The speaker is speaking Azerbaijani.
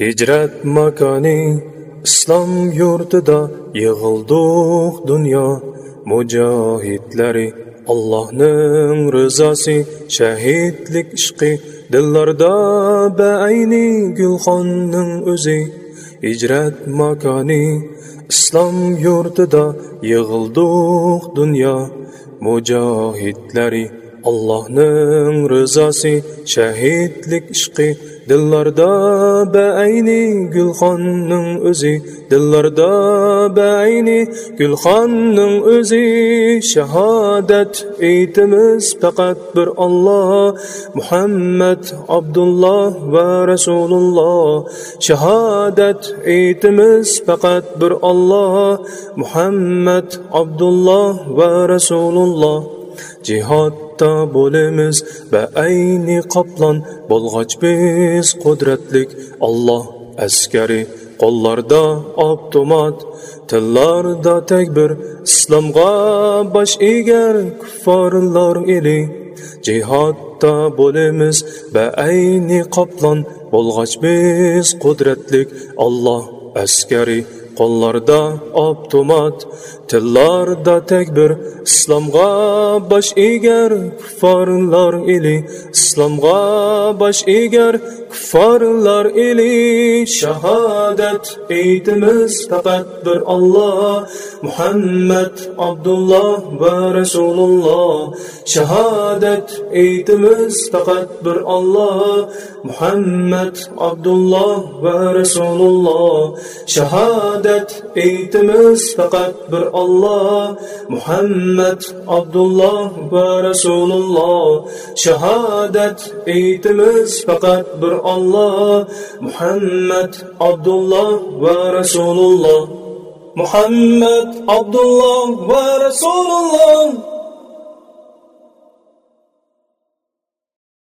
hijrat makoni islom yurtida yig'ildik dunyo. Mujohidlari allohning rizosi shahidlik ishqi. Dillarda baayni gulxonning o'zi. Hijrat makoni islom yurtida yig'ildik dunyo. Mujohidlari allohning rizosi shahidlik ishqi dillarda baayni gulxonning o'zi dillarda baayni gulxonning o'zi shahodat aytimiz faqat bir Alloh Muhammad Abdulloh va Rasululloh shahodat aytimiz faqat bir Alloh Muhammad Abdulloh va Rasululloh jihodda bo'lamiz va ayni qoplon bo'lg'och biz qudratlik. Alloh askari qo'llarda avtomat tillarda takbir islomga bosh egar kuffarlar eli jihodda bo'lamiz va ayni qoplon bo'lg'och biz qudratlik. Alloh askari qo'llarda avtomat tillarda takbir islomga bosh egar kuffarlar eli islomga bosh egar Kuffarlar ili şehadet Eğitimiz fakat Allah. Muhammed, Abdullah ve Resulullah. Şehadet eğitimiz fakat Allah. Muhammed, Abdullah ve Resulullah. Şehadet eğitimiz fakat Allah. Muhammed, Abdullah ve Resulullah. Şehadet eğitimiz fakat Allah Allah Muhammed Abdullah ve Resulullah. Muhammed Abdullah ve Resulullah.